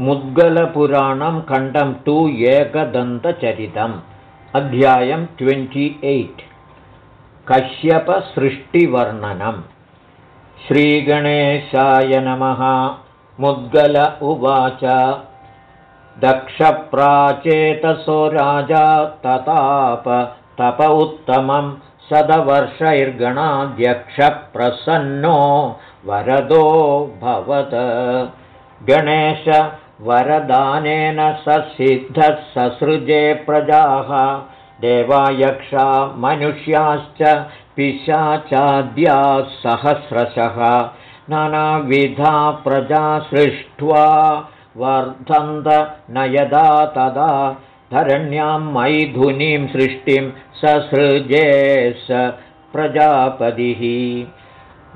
मुद्गलपुराणं खण्डं टु एकदन्तचरितम् अध्यायं ट्वेण्टि एय्ट्। कश्यपसृष्टिवर्णनम् श्रीगणेशाय नमः मुद्गल उवाच। दक्षप्राचेतसो राजा तताप तप उत्तमं सदवर्षैर्गणाध्यक्षप्रसन्नो वरदो भवत। गणेश वरदानेन ससिद्धः ससृजे प्रजाः देवायक्षा मनुष्याश्च पिशाचाद्याः सहस्रशः। नानाविधा प्रजा सृष्ट्वा वर्धन्त न यदा तदा धरण्यां मैथुनीं सृष्टिं ससृजे स प्रजापतिः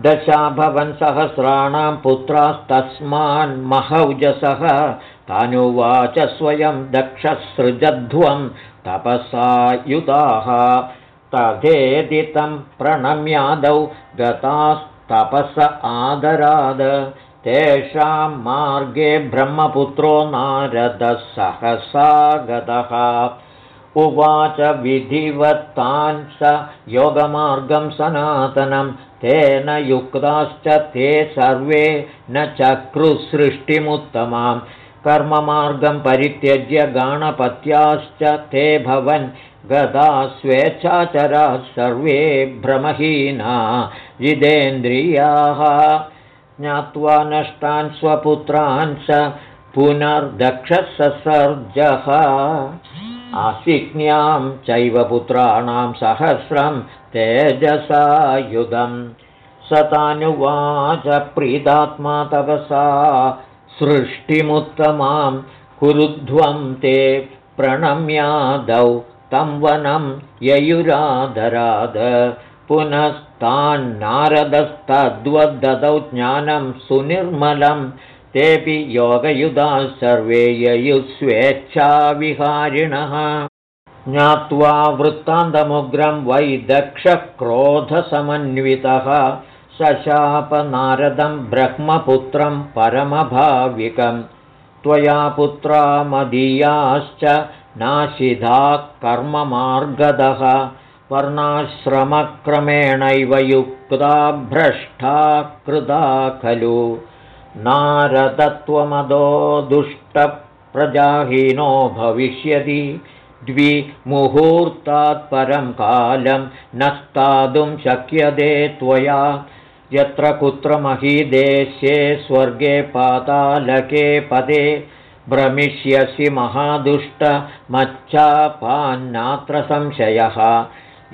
दशाभवन् सहस्राणां पुत्रास्तस्मान्महौजसः तानुवाच स्वयं दक्षसृजध्वं तपसा युताः तथेदितं प्रणम्यादौ गतास्तपस आदराद। तेषां मार्गे ब्रह्मपुत्रो नारदः सहसा गतः उवाच विधिवत्तान् स योगमार्गं सनातनं तेन युक्ताश्च ते सर्वे न चक्रुसृष्टिमुत्तमां। कर्ममार्गं परित्यज्य गाणपत्याश्च ते भवन् गदा स्वेच्छाचराः सर्वे भ्रमहीना। जिदेन्द्रियाः ज्ञात्वा नष्टान् स्वपुत्रान् स पुनर्दक्षससर्जः आशिक्न्यां चैव पुत्राणां सहस्रं तेजसायुधं स तानुवाच प्रीतात्मा तपसा सृष्टिमुत्तमां कुरुध्वं ते प्रणम्यादौ तं वनं ययुरादराद पुनस्तान्नारदस्तद्वद्दौ ज्ञानं सुनिर्मलं तेऽपि योगयुधाः सर्वे ययुस्वेच्छाविहारिणः ज्ञात्वा वृत्तान्तमुग्रं वै दक्षक्रोधसमन्वितः। सशापनारदं ब्रह्मपुत्रं परमभाविकं। त्वया पुत्रा मदीयाश्च नाशिधा कर्ममार्गदः। वर्णाश्रमक्रमेणैव युक्ता भ्रष्टा कृता खलु नारदत्वमदो दुष्टप्रजाहीनो भविष्यति द्विमुहूर्तात् परं कालं न स्थातुं शक्यते त्वया। यत्र कुत्र महीदेशे स्वर्गे पातालके पदे भ्रमिष्यसि महादुष्टमच्चापान्नात्र संशयः।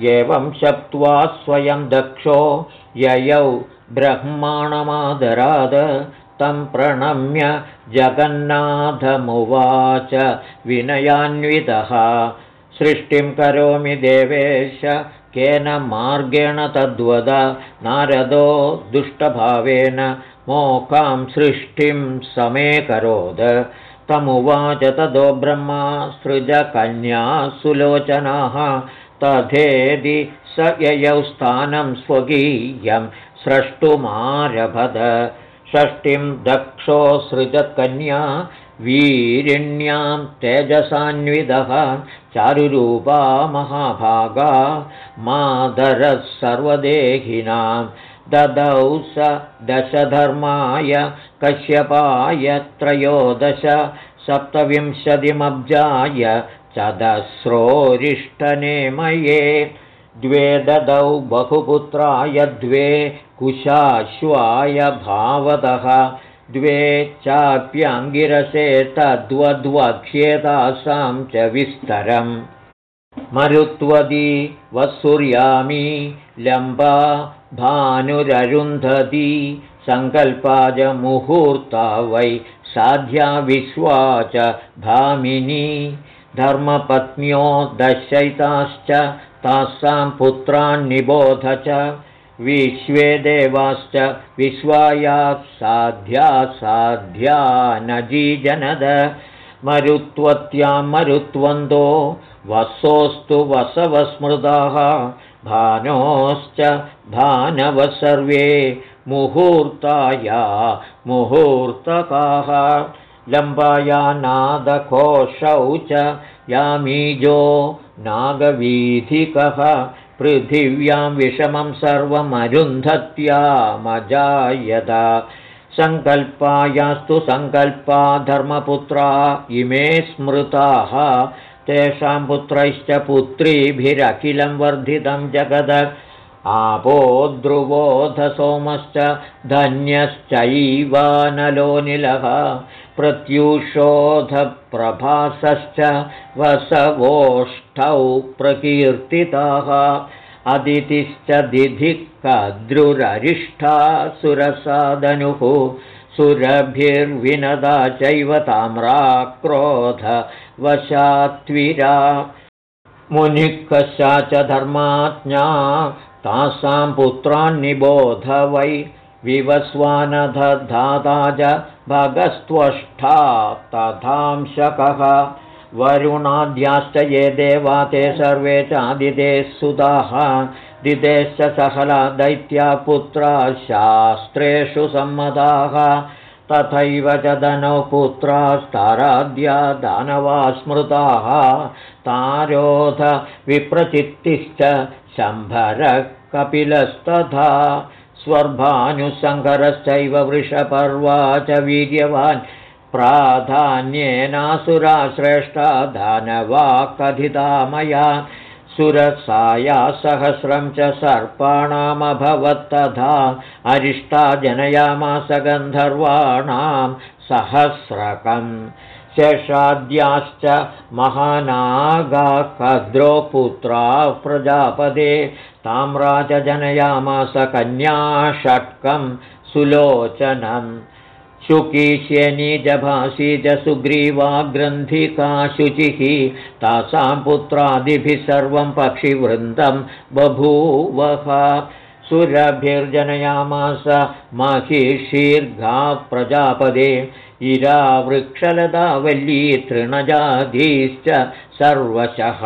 एवं शप्त्वा स्वयं दक्षो ययौ ब्रह्माणमादराद तं प्रणम्य जगन्नाथमुवाच विनयान्वितः। सृष्टिं करोमि देवेश केन मार्गेण तद्वद नारदो दुष्टभावेन मोकां सृष्टिं समेकरोद तमुवाच तदो ब्रह्मा सृजकन्या सुलोचनाः तथेदि स ययौ स्थानं स्वकीयं स्रष्टुमारभत षष्टिं दक्षोऽसृजत्कन्या वीरिण्यां तेजसान्विदः चारुरूपा महाभागा मादरः सर्वदेहिनां ददौ स दशधर्माय कश्यपाय त्रयोदश सप्तविंशतिमब्जाय चदस्रोरिष्टनेमये द्वे ददौ बहुपुत्राय द्वे कुशाश्वाय भावतः द्वे चाप्याङ्गिरसे तद्वद्वक्ष्येतासां च विस्तरम्। मरुत्वदी वसुर्यामी लम्बा भानुररुन्धती सङ्कल्पाजमुहूर्ता वै साध्या विश्वा च भामिनी धर्मपत्न्यो दशैताश्च तासां पुत्रान्निबोध च। विश्वे देवाश्च विश्वायाः साध्या साध्या नजीजनद मरुत्वत्यां मरुत्वन्दो वसोऽस्तु वसवस्मृताः भानोश्च भानवः सर्वे मुहूर्ताया मुहूर्तकाः। लम्बाया नादकोशौ च यामीजो नागवीधिकः पृथिव्यां विषमं सर्वमरुन्धत्यामजायत। सङ्कल्पायास्तु सङ्कल्पा धर्मपुत्रा इमे स्मृताः। तेषां पुत्रैश्च पुत्रीभिरखिलं वर्धितं जगद आपो ध्रुवोऽधसोमश्च धन्यश्चैवानलोनिलः प्रत्यूषोधप्रभासश्च वसवोष्ठौ प्रकीर्तिताः अदितिश्च दिधिः कद्रुररिष्ठा सुरसादनुः सुरभिर्विनदा चैव ताम्राक्रोधवशात्विरा मुनिःकशा च धर्माज्ञा तासां पुत्रान्निबोध वै विवस्वानधाता च भगस्त्वष्ठा तथांशकः वरुणाद्याश्च ये देवा ते सर्वे चादिदेः सुताः। दिदेश्च सहला दैत्या पुत्रा शास्त्रेषु सम्मताः तथैव च धनौ पुत्रास्ताराद्या दानवा स्मृताः तारोध विप्रचित्तिश्च शम्भरः कपिलस्तथा स्वर्भानुसङ्करश्चैव वृषपर्वा च वीर्यवान् प्राधान्येनासुरा श्रेष्ठा दानवा कथिता मया सुरसाया सहस्रं च सर्पाणामभवत्तथा अरिष्टा जनयामास गन्धर्वाणां सहस्रकम् शेषाद्याश्च महानागाकद्रो पुत्रा प्रजापदे ताम्राज जनयामास कन्या षट्कं सुलोचनम् शुकीश्यनीजभाषी च सुग्रीवा ग्रन्थिका शुचिः तासां पुत्रादिभिः सर्वं पक्षिवृन्दं बभूवः। सुरभिर्जनयामास महिषीर्घा प्रजापदे इरा वृक्षलतावल्ली तृणजाधीश्च सर्वशः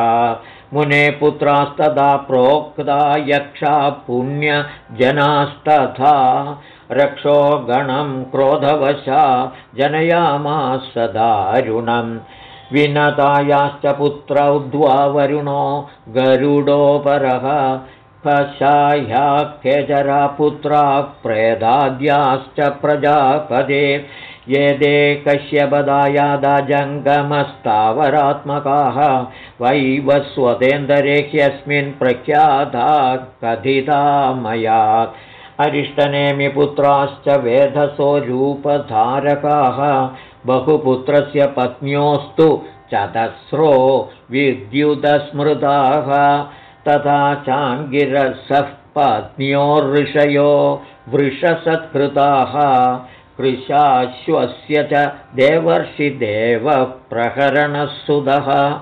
मुने पुत्रास्तदा प्रोक्ता यक्षा पुण्यजनास्तथा। रक्षो गणं क्रोधवशा जनयामास दारुणं। विनतायाश्च पुत्रौ द्वावरुणो गरुडोपरः। कषाह्याख्यजरा पुत्राः प्रेदाद्याश्च प्रजापदे ये दे कश्यपदायादा जङ्गमस्तावरात्मकाः वैवस्वतेन्दरे ह्यस्मिन् प्रख्याता कथिता मया। अरिष्टनेमिपुत्राश्च वेधसो रूपधारकाः बहुपुत्रस्य पत्न्योस्तु चतस्रो विद्युदस्मृताः तथा चाङ्गिरसः पत्न्योर्षयो वृषसत्कृताः कृशाश्वस्य च देवर्षिदेवप्रहरणसुधः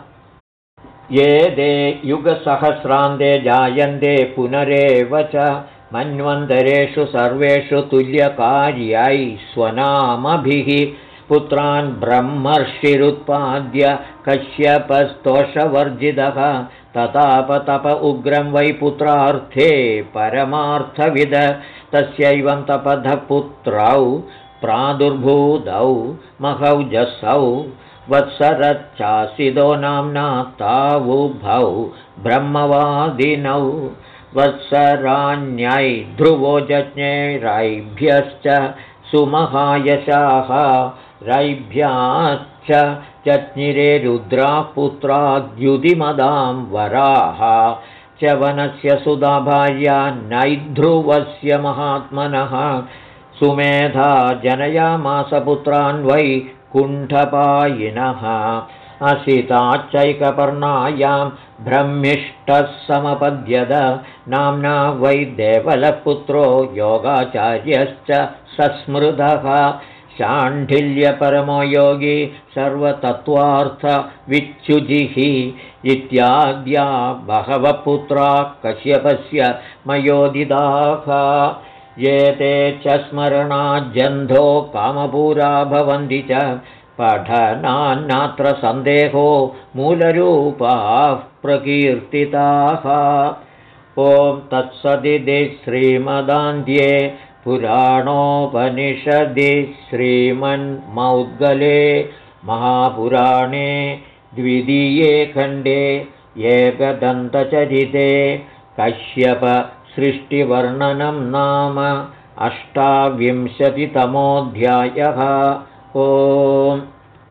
ये दे युगसहस्रान्ते जायन्ते पुनरेव च मन्वन्तरेषु सर्वेषु तुल्यकार्यै स्वनामभिः। पुत्रान् ब्रह्मर्षिरुत्पाद्य कश्यपस्तोषवर्जितः। ततापतप उग्रं वै पुत्रार्थे परमार्थविद। तस्यैवं तपधपुत्रौ प्रादुर्भूतौ महौजसौ वत्सरच्चासिदो नाम्ना तावुभौ ब्रह्मवादिनौ वत्सराण्यै ध्रुवो रैभ्यश्च सुमहायशाः रैभ्याश्च चज्ञिरे रुद्रा पुत्राद्युदिमदां वराः च्यवनस्य सुधा भार्या नैध्रुवस्य महात्मनः सुमेधा जनयामासपुत्रान् वै कुण्ठपायिनः। असिताच्चैकपर्णायां ब्रह्मिष्ठः समपद्यत नाम्ना वै देवलपुत्रो योगाचार्यश्च सस्मृतः। शाण्ढिल्यपरमो योगी सर्वतत्त्वार्थविच्युजिः इत्याद्या बहवः पुत्रा कश्यपस्य मयोदिदाः ये ते च स्मरणाज्जन्धो कामपूरा भवन्ति च पठनान्नात्र सन्देहो मूलरूपाः प्रकीर्तिताः। ॐ तत्सदिति श्रीमदान्ध्ये पुराणोपनिषदि श्रीमन्मौद्गले महापुराणे द्वितीये खण्डे एकदन्तचरिते कश्यपसृष्टिवर्णनं नाम अष्टाविंशतितमोऽध्यायः। ओ